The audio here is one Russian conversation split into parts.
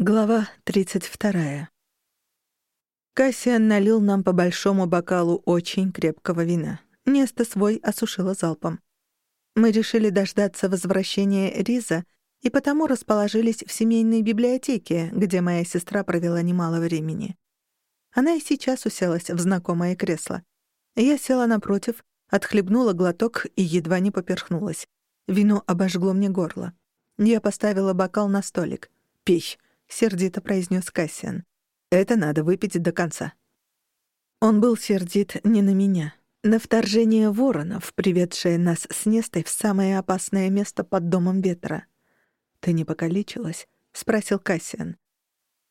Глава 32. Кассиан налил нам по большому бокалу очень крепкого вина. Место свой осушила залпом. Мы решили дождаться возвращения Риза и потому расположились в семейной библиотеке, где моя сестра провела немало времени. Она и сейчас уселась в знакомое кресло. Я села напротив, отхлебнула глоток и едва не поперхнулась. Вино обожгло мне горло. Я поставила бокал на столик. «Пей», — сердито произнес Кассиан. «Это надо выпить до конца». Он был сердит не на меня. На вторжение воронов, приведшее нас с Нестой в самое опасное место под домом ветра. «Ты не покалечилась?» — спросил Кассиан.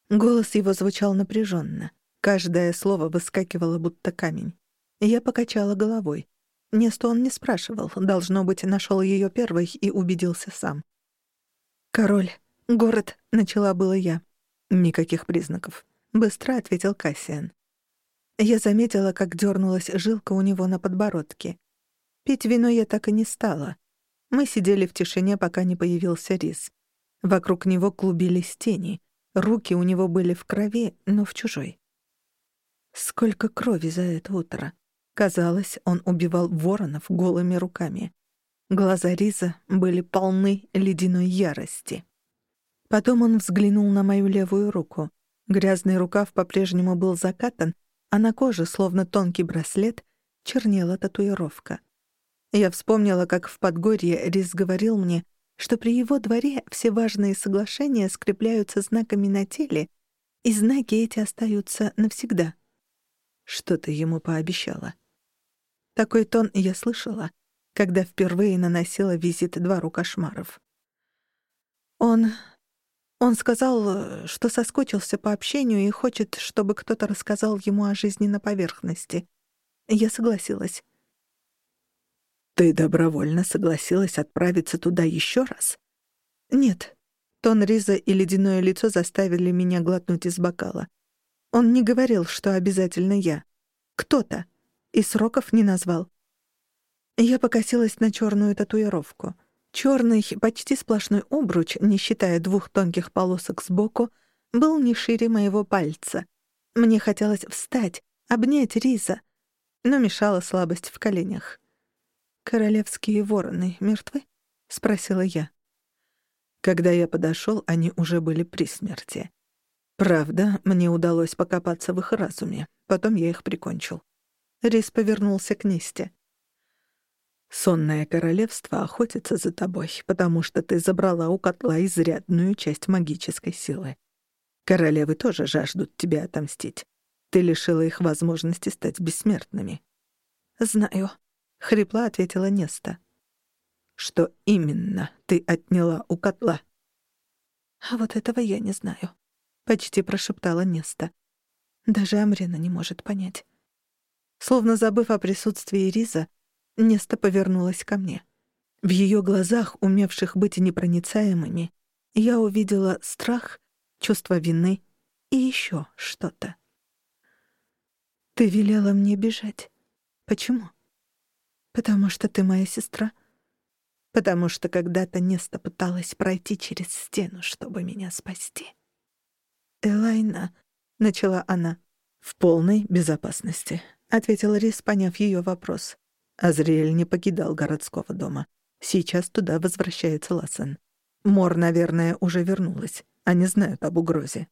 Голос его звучал напряженно. Каждое слово выскакивало, будто камень. Я покачала головой. Несту он не спрашивал, должно быть, нашел ее первой и убедился сам. «Король, город», — начала было я. «Никаких признаков», — быстро ответил Кассиан. Я заметила, как дернулась жилка у него на подбородке. Пить вино я так и не стала. Мы сидели в тишине, пока не появился Рис. Вокруг него клубились тени. Руки у него были в крови, но в чужой. Сколько крови за это утро. Казалось, он убивал воронов голыми руками. Глаза Риза были полны ледяной ярости. Потом он взглянул на мою левую руку. Грязный рукав по-прежнему был закатан, а на коже, словно тонкий браслет, чернела татуировка. Я вспомнила, как в Подгорье Риз говорил мне, что при его дворе все важные соглашения скрепляются знаками на теле, и знаки эти остаются навсегда. Что ты ему пообещала? Такой тон я слышала, когда впервые наносила визит двору кошмаров. Он... Он сказал, что соскучился по общению и хочет, чтобы кто-то рассказал ему о жизни на поверхности. Я согласилась. «Ты добровольно согласилась отправиться туда еще раз?» «Нет». Тон Риза и ледяное лицо заставили меня глотнуть из бокала. Он не говорил, что обязательно я. Кто-то. И сроков не назвал. Я покосилась на черную татуировку. Черный, почти сплошной обруч, не считая двух тонких полосок сбоку, был не шире моего пальца. Мне хотелось встать, обнять Риза, но мешала слабость в коленях. «Королевские вороны мертвы?» — спросила я. Когда я подошел, они уже были при смерти. Правда, мне удалось покопаться в их разуме. Потом я их прикончил. Рис повернулся к Несте. «Сонное королевство охотится за тобой, потому что ты забрала у котла изрядную часть магической силы. Королевы тоже жаждут тебя отомстить. Ты лишила их возможности стать бессмертными». «Знаю», — хрипло ответила Неста. «Что именно ты отняла у котла?» «А вот этого я не знаю», — почти прошептала Неста. Даже Амрина не может понять. Словно забыв о присутствии Риза, Неста повернулась ко мне. В ее глазах, умевших быть непроницаемыми, я увидела страх, чувство вины и еще что-то. «Ты велела мне бежать. Почему?» «Потому что ты моя сестра. Потому что когда-то Неста пыталась пройти через стену, чтобы меня спасти». «Элайна», — начала она, — «в полной безопасности», — ответил Рис, поняв ее вопрос. Азриэль не покидал городского дома. Сейчас туда возвращается Лассен. Мор, наверное, уже вернулась. Они знают об угрозе.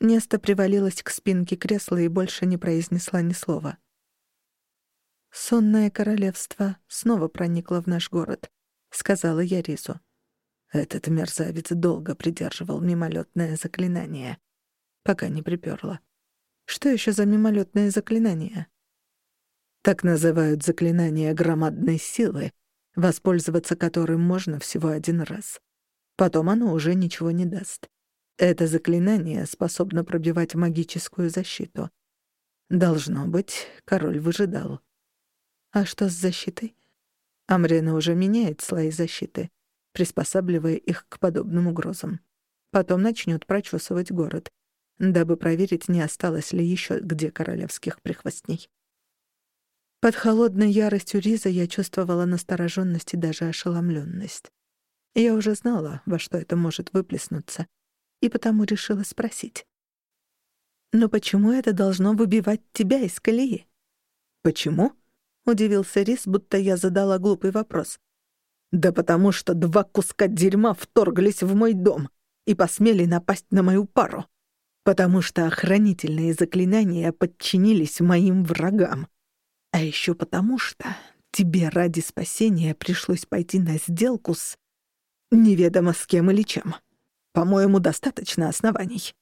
Неста привалилась к спинке кресла и больше не произнесла ни слова. «Сонное королевство снова проникло в наш город», — сказала я Рису. Этот мерзавец долго придерживал мимолетное заклинание, пока не приперло. Что еще за мимолетное заклинание? Так называют заклинание громадной силы, воспользоваться которым можно всего один раз. Потом оно уже ничего не даст. Это заклинание способно пробивать магическую защиту. Должно быть, король выжидал. А что с защитой? Амрена уже меняет слои защиты, приспосабливая их к подобным угрозам. Потом начнет прочесывать город — дабы проверить, не осталось ли еще где королевских прихвостней. Под холодной яростью Риза я чувствовала настороженность и даже ошеломленность. Я уже знала, во что это может выплеснуться, и потому решила спросить. «Но почему это должно выбивать тебя из колеи?» «Почему?» — удивился Рис, будто я задала глупый вопрос. «Да потому что два куска дерьма вторглись в мой дом и посмели напасть на мою пару. Потому что охранительные заклинания подчинились моим врагам. А еще потому что тебе ради спасения пришлось пойти на сделку с... неведомо с кем или чем. По-моему, достаточно оснований».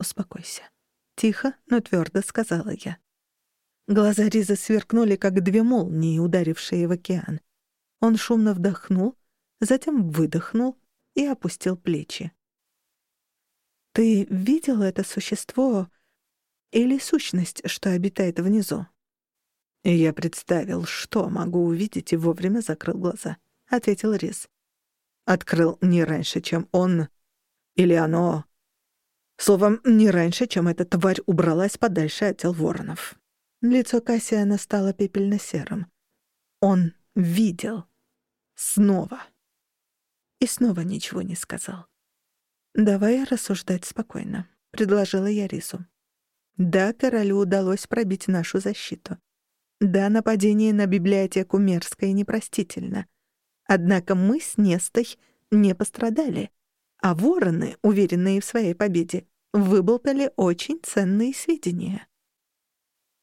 «Успокойся», — тихо, но твердо сказала я. Глаза Риза сверкнули, как две молнии, ударившие в океан. Он шумно вдохнул, затем выдохнул и опустил плечи. «Ты видел это существо или сущность, что обитает внизу?» «Я представил, что могу увидеть, и вовремя закрыл глаза», — ответил Риз. «Открыл не раньше, чем он или оно. Словом, не раньше, чем эта тварь убралась подальше от тел воронов». Лицо Кассиана стало пепельно-серым. Он видел. Снова. И снова ничего не сказал. «Давай рассуждать спокойно», — предложила я Рису. «Да, королю удалось пробить нашу защиту. Да, нападение на библиотеку мерзко и непростительно. Однако мы с Нестой не пострадали, а вороны, уверенные в своей победе, выболтали очень ценные сведения».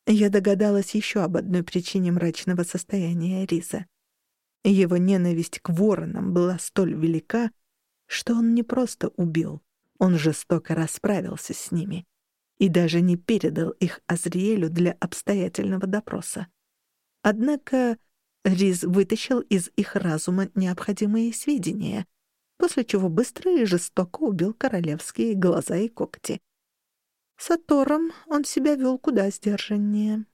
Я догадалась еще об одной причине мрачного состояния Риза. Его ненависть к воронам была столь велика, что он не просто убил, он жестоко расправился с ними и даже не передал их Азриэлю для обстоятельного допроса. Однако Риз вытащил из их разума необходимые сведения, после чего быстро и жестоко убил королевские глаза и когти. С Атором он себя вел куда сдержаннее.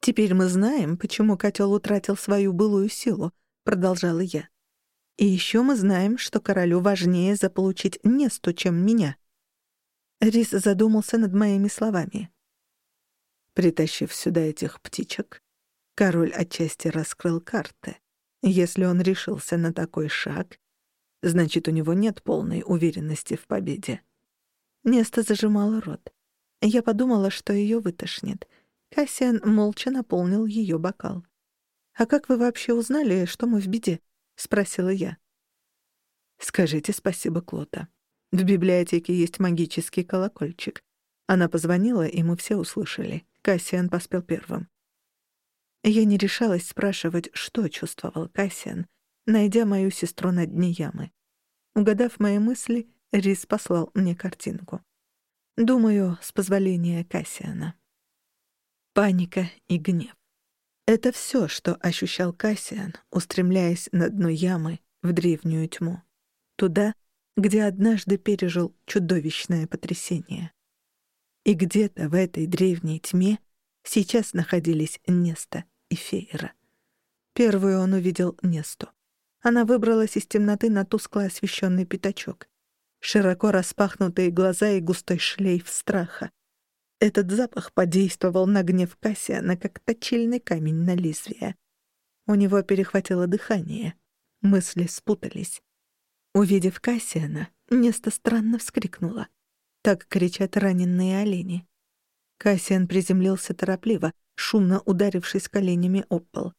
«Теперь мы знаем, почему котел утратил свою былую силу», — продолжала я. И еще мы знаем, что королю важнее заполучить Несту, чем меня. Рис задумался над моими словами. Притащив сюда этих птичек, король отчасти раскрыл карты. Если он решился на такой шаг, значит, у него нет полной уверенности в победе. Неста зажимала рот. Я подумала, что ее вытошнит. Кассиан молча наполнил ее бокал. «А как вы вообще узнали, что мы в беде?» — спросила я. «Скажите спасибо, Клота. В библиотеке есть магический колокольчик. Она позвонила, и мы все услышали. Кассиан поспел первым. Я не решалась спрашивать, что чувствовал Кассиан, найдя мою сестру на дне ямы. Угадав мои мысли, Рис послал мне картинку. Думаю, с позволения Кассиана. Паника и гнев. Это все, что ощущал Кассиан, устремляясь на дно ямы в древнюю тьму. Туда, где однажды пережил чудовищное потрясение. И где-то в этой древней тьме сейчас находились Неста и Фейра. Первую он увидел Несту. Она выбралась из темноты на тускло освещенный пятачок. Широко распахнутые глаза и густой шлейф страха. Этот запах подействовал на гнев Кассиана, как точильный камень на лезвие. У него перехватило дыхание. Мысли спутались. Увидев Кассиана, Неста странно вскрикнула. Так кричат раненые олени. Кассиан приземлился торопливо, шумно ударившись коленями об пол.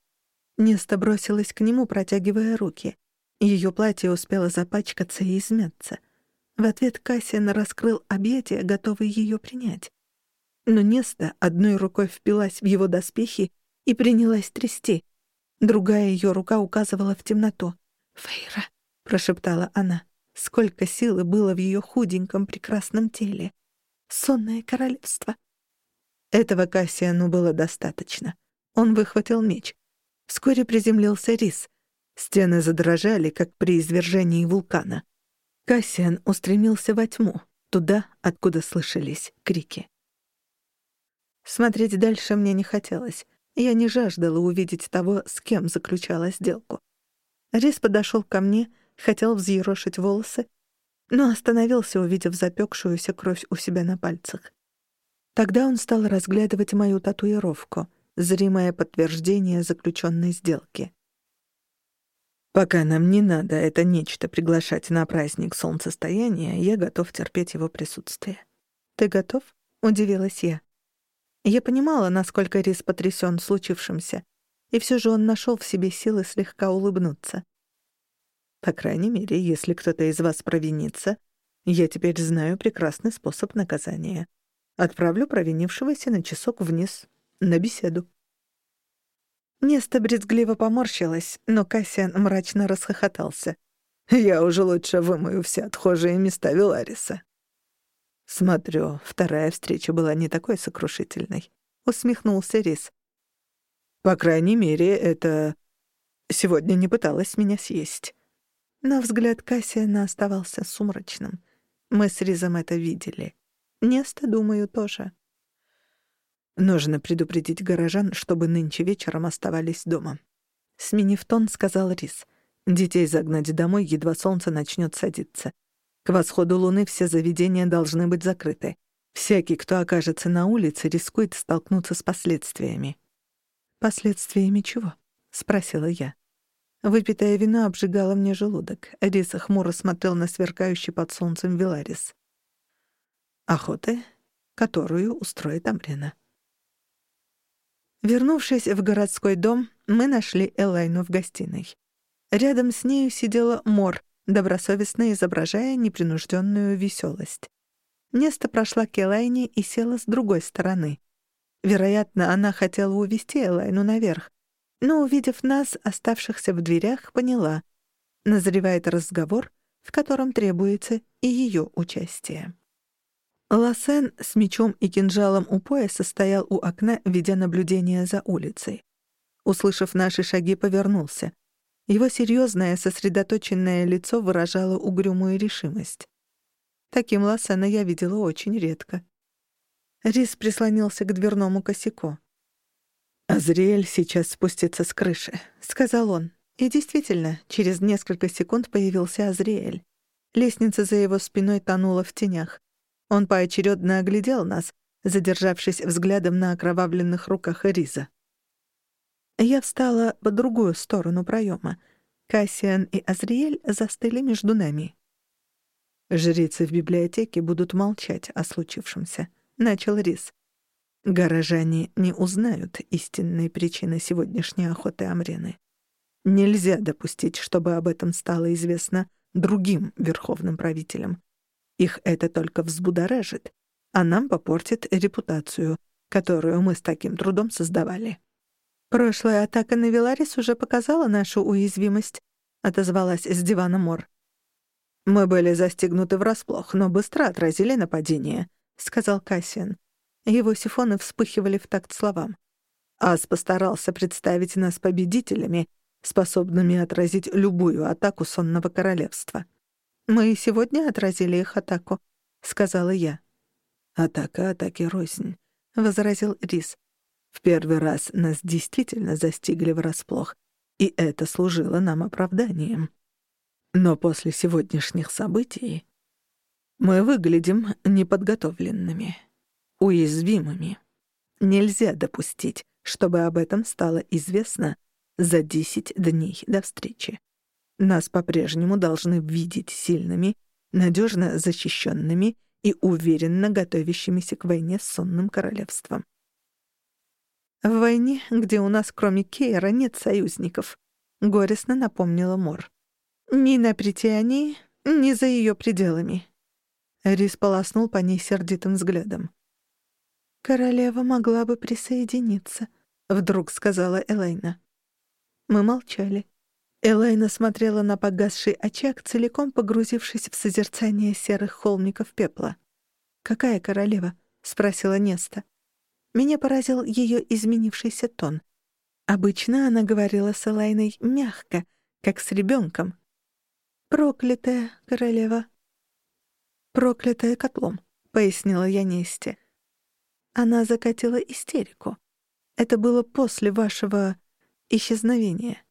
Неста бросилась к нему, протягивая руки. Ее платье успело запачкаться и измяться. В ответ Кассиан раскрыл объятия, готовый ее принять. Но Неста одной рукой впилась в его доспехи и принялась трясти. Другая ее рука указывала в темноту. «Фейра», — прошептала она, — сколько силы было в ее худеньком прекрасном теле. Сонное королевство. Этого Кассиану было достаточно. Он выхватил меч. Вскоре приземлился рис. Стены задрожали, как при извержении вулкана. Кассиан устремился во тьму, туда, откуда слышались крики. Смотреть дальше мне не хотелось. Я не жаждала увидеть того, с кем заключала сделку. Рис подошел ко мне, хотел взъерошить волосы, но остановился, увидев запекшуюся кровь у себя на пальцах. Тогда он стал разглядывать мою татуировку, зримое подтверждение заключенной сделки. Пока нам не надо это нечто приглашать на праздник солнцестояния, я готов терпеть его присутствие. Ты готов? удивилась я. Я понимала, насколько Рис потрясен случившимся, и все же он нашел в себе силы слегка улыбнуться. По крайней мере, если кто-то из вас провинится, я теперь знаю прекрасный способ наказания. Отправлю провинившегося на часок вниз, на беседу. Неста брезгливо поморщилась, но Кассиан мрачно расхохотался. «Я уже лучше вымою все отхожие места Вилариса». «Смотрю, вторая встреча была не такой сокрушительной», — усмехнулся Рис. «По крайней мере, это... сегодня не пыталась меня съесть». Но взгляд Кассиана оставался сумрачным. Мы с Ризом это видели. Неста, думаю, тоже. Нужно предупредить горожан, чтобы нынче вечером оставались дома. Сменив тон, сказал Рис. Детей загнать домой, едва солнце начнет садиться. К восходу луны все заведения должны быть закрыты. Всякий, кто окажется на улице, рискует столкнуться с последствиями. «Последствиями чего?» — спросила я. Выпитое вино обжигало мне желудок. Рис хмуро смотрел на сверкающий под солнцем Виларис. «Охоты, которую устроит Амрина». Вернувшись в городской дом, мы нашли Элайну в гостиной. Рядом с нею сидела Мор, добросовестно изображая непринужденную веселость. Неста прошла к Элайне и села с другой стороны. Вероятно, она хотела увести Элайну наверх, но, увидев нас, оставшихся в дверях, поняла. Назревает разговор, в котором требуется и ее участие. Лассен с мечом и кинжалом у пояса стоял у окна, ведя наблюдение за улицей. Услышав наши шаги, повернулся. Его серьезное, сосредоточенное лицо выражало угрюмую решимость. Таким Лассена я видела очень редко. Рис прислонился к дверному косяку. «Азриэль сейчас спустится с крыши», — сказал он. И действительно, через несколько секунд появился Азриэль. Лестница за его спиной тонула в тенях. Он поочередно оглядел нас, задержавшись взглядом на окровавленных руках Риза. Я встала по другую сторону проема. Кассиан и Азриэль застыли между нами. «Жрицы в библиотеке будут молчать о случившемся», — начал Риз. «Горожане не узнают истинной причины сегодняшней охоты Амрены. Нельзя допустить, чтобы об этом стало известно другим верховным правителям. Их это только взбудоражит, а нам попортит репутацию, которую мы с таким трудом создавали. «Прошлая атака на Виларис уже показала нашу уязвимость», — отозвалась с дивана Мор. «Мы были застигнуты врасплох, но быстро отразили нападение», — сказал Кассиан. Его сифоны вспыхивали в такт словам. Ас постарался представить нас победителями, способными отразить любую атаку сонного королевства. «Мы сегодня отразили их атаку», — сказала я. «Атака атаки рознь», — возразил Рис. «В первый раз нас действительно застигли врасплох, и это служило нам оправданием. Но после сегодняшних событий мы выглядим неподготовленными, уязвимыми. Нельзя допустить, чтобы об этом стало известно за десять дней до встречи. Нас по-прежнему должны видеть сильными, надежно защищенными и уверенно готовящимися к войне с сонным королевством. «В войне, где у нас кроме Кейра нет союзников», — горестно напомнила Мор. «Ни на Притянии, ни за ее пределами». Рис полоснул по ней сердитым взглядом. «Королева могла бы присоединиться», — вдруг сказала Элайна. Мы молчали. Элайна смотрела на погасший очаг, целиком погрузившись в созерцание серых холмиков пепла. «Какая королева?» — спросила Неста. Меня поразил ее изменившийся тон. Обычно она говорила с Элайной мягко, как с ребенком. «Проклятая королева». «Проклятая котлом», — пояснила я Несте. Она закатила истерику. Это было после вашего исчезновения.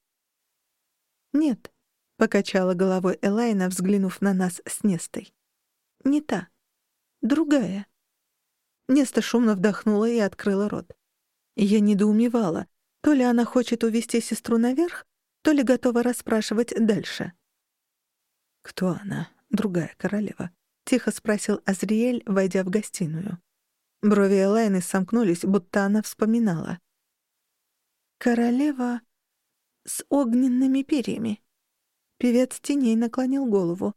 «Нет», — покачала головой Элайна, взглянув на нас с Нестой. «Не та. Другая». Неста шумно вдохнула и открыла рот. Я недоумевала. То ли она хочет увести сестру наверх, то ли готова расспрашивать дальше. «Кто она, другая королева?» — тихо спросил Азриэль, войдя в гостиную. Брови Элайны сомкнулись, будто она вспоминала. «Королева с огненными перьями». Певец теней наклонил голову.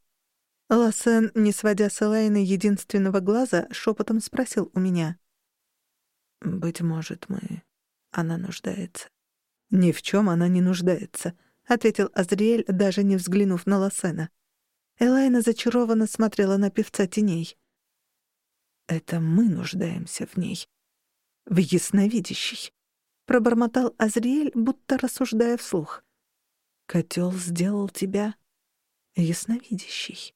Лассен, не сводя с Элайны единственного глаза, шепотом спросил у меня. «Быть может, мы... Она нуждается». «Ни в чем она не нуждается», — ответил Азриэль, даже не взглянув на Лассена. Элайна зачарованно смотрела на певца теней. «Это мы нуждаемся в ней. В ясновидящей», — пробормотал Азриэль, будто рассуждая вслух. «Котел сделал тебя ясновидящей».